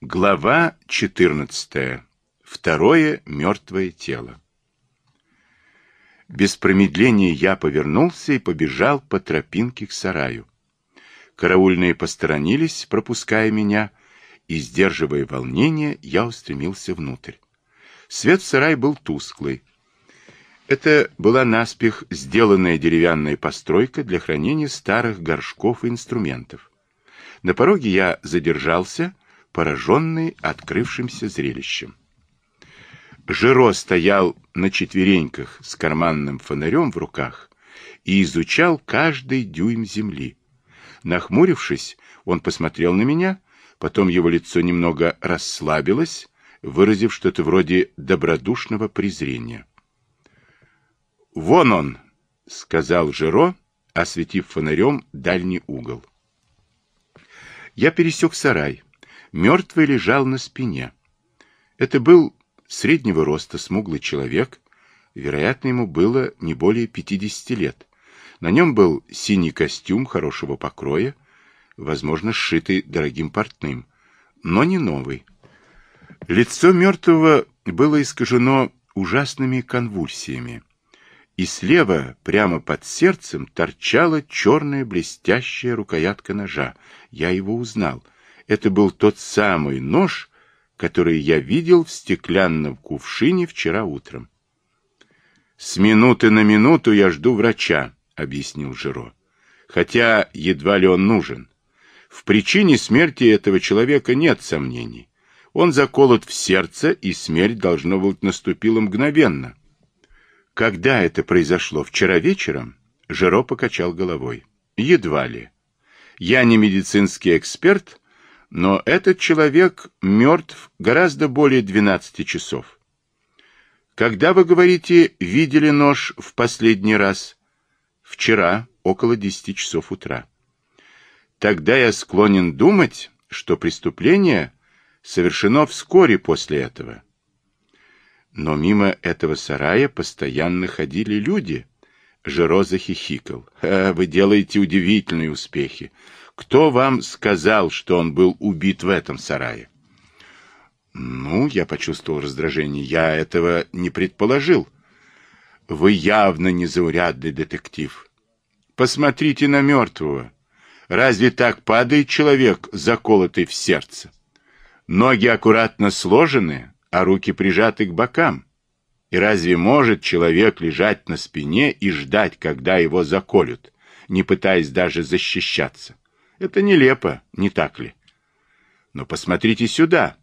Глава 14. Второе мертвое тело. Без промедления я повернулся и побежал по тропинке к сараю. Караульные посторонились, пропуская меня, и, сдерживая волнение, я устремился внутрь. Свет в сарае был тусклый. Это была наспех сделанная деревянная постройка для хранения старых горшков и инструментов. На пороге я задержался, пораженный открывшимся зрелищем. Жиро стоял на четвереньках с карманным фонарем в руках и изучал каждый дюйм земли. Нахмурившись, он посмотрел на меня, потом его лицо немного расслабилось, выразив что-то вроде добродушного презрения. «Вон он!» — сказал Жиро, осветив фонарем дальний угол. Я пересек сарай. Мертвый лежал на спине. Это был среднего роста смуглый человек, вероятно, ему было не более 50 лет. На нем был синий костюм хорошего покроя, возможно, сшитый дорогим портным, но не новый. Лицо мертвого было искажено ужасными конвульсиями, и слева, прямо под сердцем, торчала черная блестящая рукоятка ножа. Я его узнал. Это был тот самый нож, который я видел в стеклянном кувшине вчера утром. «С минуты на минуту я жду врача», — объяснил Жиро. «Хотя едва ли он нужен. В причине смерти этого человека нет сомнений. Он заколот в сердце, и смерть, должно быть, наступила мгновенно. Когда это произошло? Вчера вечером? Жиро покачал головой. Едва ли. Я не медицинский эксперт, но этот человек мертв гораздо более 12 часов. Когда, вы говорите, видели нож в последний раз? Вчера, около 10 часов утра. Тогда я склонен думать, что преступление совершено вскоре после этого. Но мимо этого сарая постоянно ходили люди. Жиро захихикал. «Ха, «Вы делаете удивительные успехи. Кто вам сказал, что он был убит в этом сарае?» «Ну, я почувствовал раздражение. Я этого не предположил. Вы явно незаурядный детектив. Посмотрите на мертвого. Разве так падает человек, заколотый в сердце? Ноги аккуратно сложены, а руки прижаты к бокам. И разве может человек лежать на спине и ждать, когда его заколют, не пытаясь даже защищаться? Это нелепо, не так ли? Но посмотрите сюда.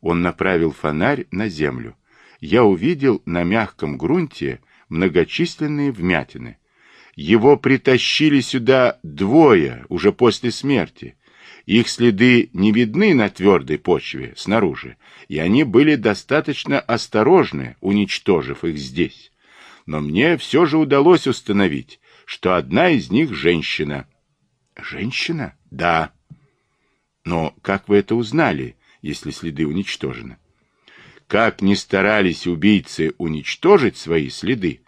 Он направил фонарь на землю. Я увидел на мягком грунте многочисленные вмятины. Его притащили сюда двое уже после смерти, их следы не видны на твердой почве снаружи, и они были достаточно осторожны, уничтожив их здесь. Но мне все же удалось установить, что одна из них женщина. Женщина? Да. Но как вы это узнали, если следы уничтожены? Как ни старались убийцы уничтожить свои следы,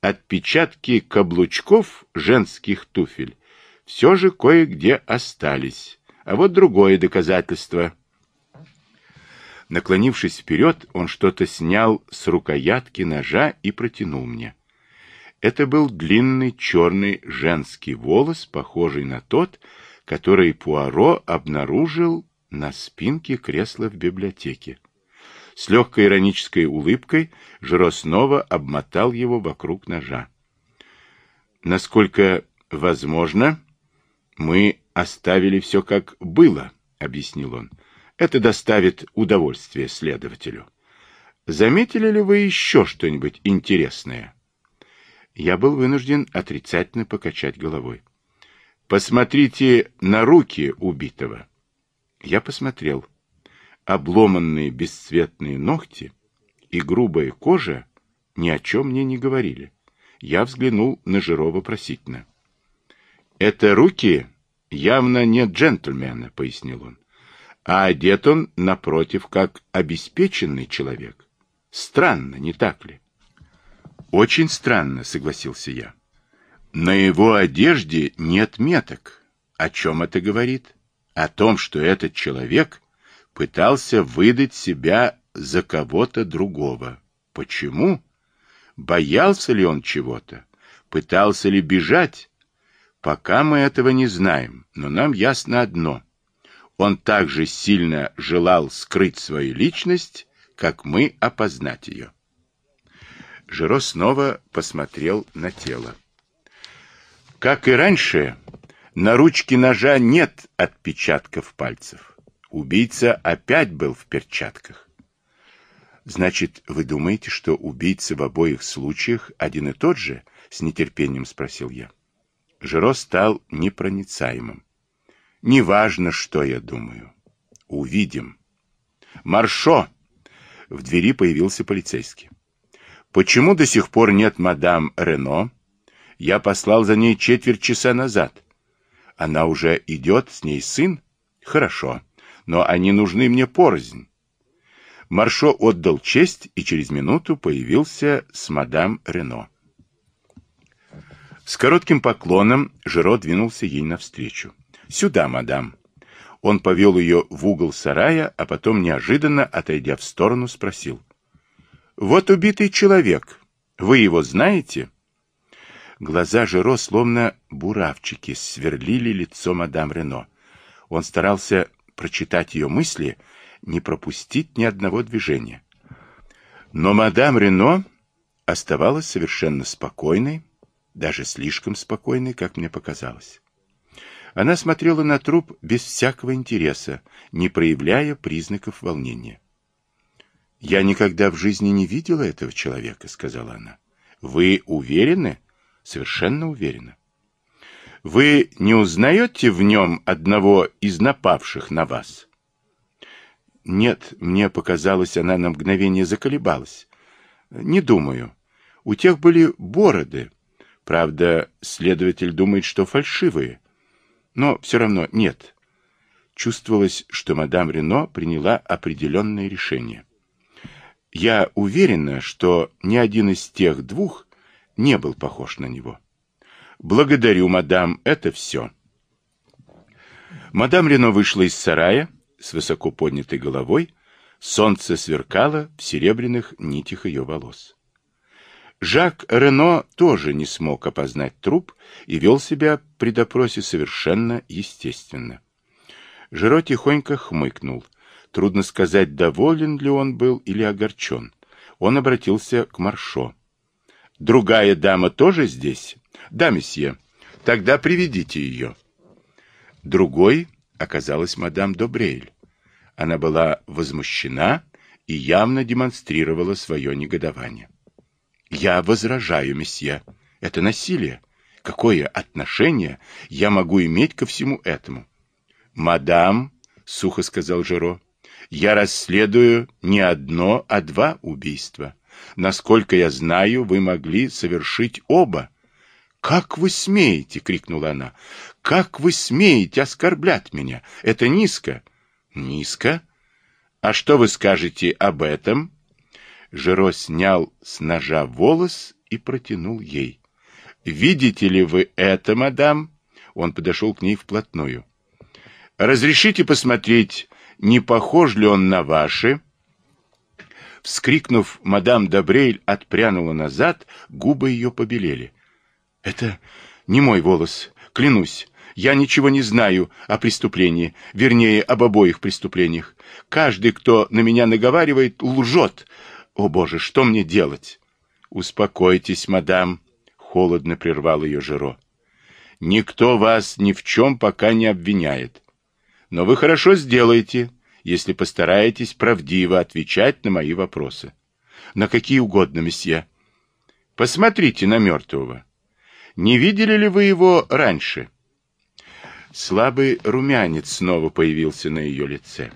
отпечатки каблучков женских туфель все же кое-где остались а вот другое доказательство. Наклонившись вперед, он что-то снял с рукоятки ножа и протянул мне. Это был длинный черный женский волос, похожий на тот, который Пуаро обнаружил на спинке кресла в библиотеке. С легкой иронической улыбкой Жиро снова обмотал его вокруг ножа. Насколько возможно, мы оставили все как было, объяснил он. Это доставит удовольствие следователю. Заметили ли вы еще что-нибудь интересное? Я был вынужден отрицательно покачать головой. Посмотрите на руки убитого. Я посмотрел. Обломанные бесцветные ногти и грубая кожа ни о чем мне не говорили. Я взглянул на Жиро вопросительно. Это руки явно не джентльмена, пояснил он. А одет он, напротив, как обеспеченный человек. Странно, не так ли? Очень странно, согласился я. На его одежде нет меток. О чем это говорит? О том, что этот человек Пытался выдать себя за кого-то другого. Почему? Боялся ли он чего-то? Пытался ли бежать? Пока мы этого не знаем, но нам ясно одно. Он также сильно желал скрыть свою личность, как мы опознать ее. Жиро снова посмотрел на тело. Как и раньше, на ручке ножа нет отпечатков пальцев. Убийца опять был в перчатках. Значит, вы думаете, что убийца в обоих случаях один и тот же? С нетерпением спросил я. Жиро стал непроницаемым. Неважно, что я думаю. Увидим. Маршо! В двери появился полицейский. Почему до сих пор нет мадам Рено? Я послал за ней четверть часа назад. Она уже идет, с ней сын? Хорошо, но они нужны мне порознь. Маршо отдал честь и через минуту появился с мадам Рено. С коротким поклоном Жиро двинулся ей навстречу. «Сюда, мадам». Он повел ее в угол сарая, а потом, неожиданно, отойдя в сторону, спросил. «Вот убитый человек. Вы его знаете?» Глаза Жиро, словно буравчики, сверлили лицо мадам Рено. Он старался прочитать ее мысли, не пропустить ни одного движения. Но мадам Рено оставалась совершенно спокойной, даже слишком спокойной, как мне показалось. Она смотрела на труп без всякого интереса, не проявляя признаков волнения. «Я никогда в жизни не видела этого человека», — сказала она. «Вы уверены?» «Совершенно уверена». «Вы не узнаете в нем одного из напавших на вас?» «Нет, мне показалось, она на мгновение заколебалась. Не думаю. У тех были бороды». Правда, следователь думает, что фальшивые. Но все равно нет. Чувствовалось, что мадам Рено приняла определенное решение. Я уверена, что ни один из тех двух не был похож на него. Благодарю, мадам, это все. Мадам Рено вышла из сарая с высоко поднятой головой. Солнце сверкало в серебряных нитях ее волос. Жак Рено тоже не смог опознать труп и вел себя при допросе совершенно естественно. Жиро тихонько хмыкнул. Трудно сказать, доволен ли он был или огорчен. Он обратился к Маршо. «Другая дама тоже здесь?» «Да, месье. Тогда приведите ее». Другой оказалась мадам Добрейль. Она была возмущена и явно демонстрировала свое негодование. Я возражаю, месье. Это насилие. Какое отношение я могу иметь ко всему этому? Мадам, сухо сказал Жиро, я расследую не одно, а два убийства. Насколько я знаю, вы могли совершить оба. «Как вы смеете?» — крикнула она. «Как вы смеете оскорблять меня? Это низко». «Низко? А что вы скажете об этом?» Жиро снял с ножа волос и протянул ей. «Видите ли вы это, мадам?» Он подошел к ней вплотную. «Разрешите посмотреть, не похож ли он на ваши?» Вскрикнув, мадам Добрейль отпрянула назад, губы ее побелели. «Это не мой волос, клянусь. Я ничего не знаю о преступлении, вернее, об обоих преступлениях. Каждый, кто на меня наговаривает, лжет. О, Боже, что мне делать? Успокойтесь, мадам, холодно прервал ее Жиро. Никто вас ни в чем пока не обвиняет. Но вы хорошо сделаете, если постараетесь правдиво отвечать на мои вопросы. На какие угодно, месье. Посмотрите на мертвого. Не видели ли вы его раньше? Слабый румянец снова появился на ее лице.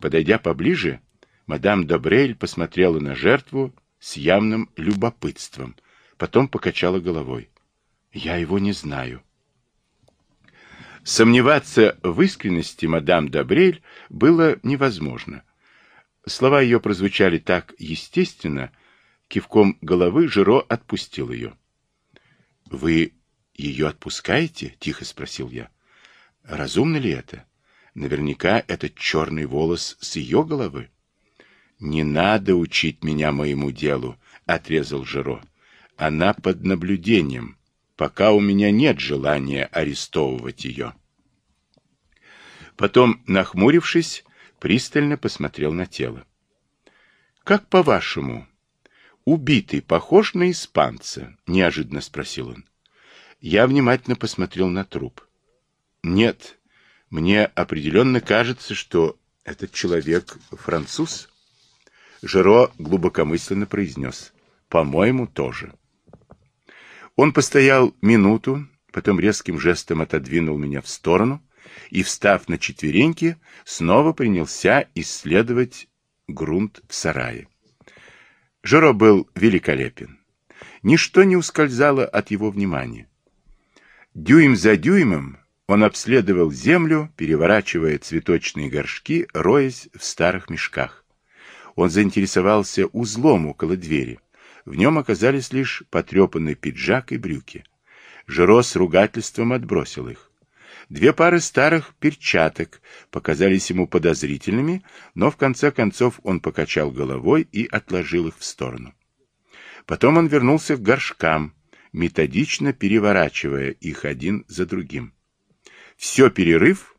Подойдя поближе, Мадам Добрель посмотрела на жертву с явным любопытством, потом покачала головой. «Я его не знаю». Сомневаться в искренности мадам Добрель было невозможно. Слова ее прозвучали так естественно, кивком головы Жиро отпустил ее. «Вы ее отпускаете?» — тихо спросил я. «Разумно ли это?» Наверняка этот черный волос с ее головы. «Не надо учить меня моему делу», — отрезал Жиро. «Она под наблюдением, пока у меня нет желания арестовывать ее». Потом, нахмурившись, пристально посмотрел на тело. «Как по-вашему, убитый похож на испанца?» — неожиданно спросил он. Я внимательно посмотрел на труп. «Нет, мне определенно кажется, что этот человек француз». Жеро глубокомысленно произнес. «По-моему, тоже». Он постоял минуту, потом резким жестом отодвинул меня в сторону и, встав на четвереньки, снова принялся исследовать грунт в сарае. Жиро был великолепен. Ничто не ускользало от его внимания. Дюйм за дюймом он обследовал землю, переворачивая цветочные горшки, роясь в старых мешках. Он заинтересовался узлом около двери. В нем оказались лишь потрепанный пиджак и брюки. Жиро с ругательством отбросил их. Две пары старых перчаток показались ему подозрительными, но в конце концов он покачал головой и отложил их в сторону. Потом он вернулся к горшкам, методично переворачивая их один за другим. Все перерыв,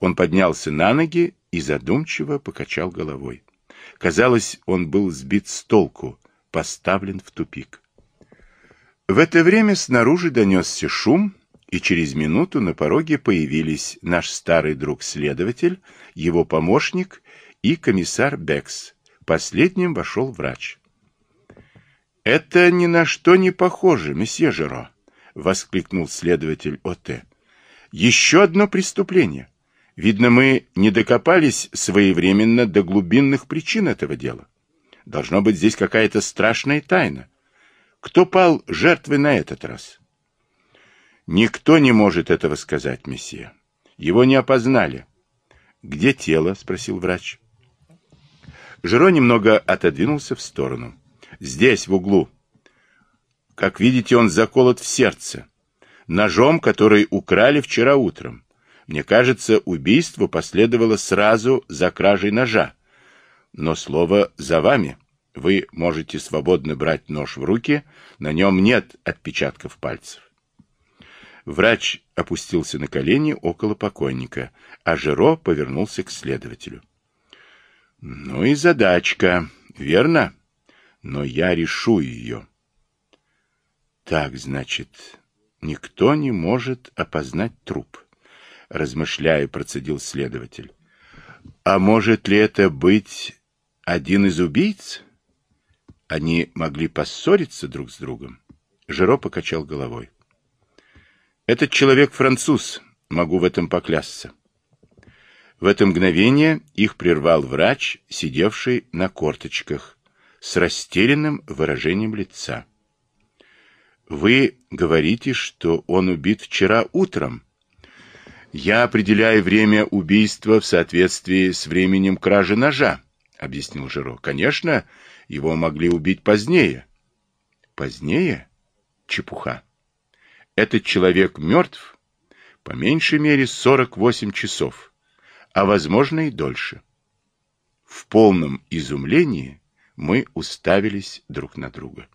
он поднялся на ноги и задумчиво покачал головой. Казалось, он был сбит с толку, поставлен в тупик. В это время снаружи донесся шум, и через минуту на пороге появились наш старый друг-следователь, его помощник и комиссар Бекс. Последним вошел врач. «Это ни на что не похоже, месье Жеро», — воскликнул следователь ОТ. «Еще одно преступление. Видно, мы не докопались своевременно до глубинных причин этого дела. Должно быть здесь какая-то страшная тайна. Кто пал жертвой на этот раз?» Никто не может этого сказать, месье. Его не опознали. Где тело? спросил врач. Жиро немного отодвинулся в сторону. Здесь, в углу. Как видите, он заколот в сердце. Ножом, который украли вчера утром. Мне кажется, убийство последовало сразу за кражей ножа. Но слово за вами. Вы можете свободно брать нож в руки, на нем нет отпечатков пальцев. Врач опустился на колени около покойника, а Жиро повернулся к следователю. «Ну и задачка, верно? Но я решу ее». «Так, значит, никто не может опознать труп», — размышляя, процедил следователь. «А может ли это быть один из убийц?» Они могли поссориться друг с другом. Жиро покачал головой. Этот человек француз, могу в этом поклясться. В это мгновение их прервал врач, сидевший на корточках, с растерянным выражением лица. «Вы говорите, что он убит вчера утром?» «Я определяю время убийства в соответствии с временем кражи ножа», — объяснил Жиро. «Конечно, его могли убить позднее». «Позднее? Чепуха». Этот человек мертв по меньшей мере 48 часов, а возможно и дольше. В полном изумлении мы уставились друг на друга.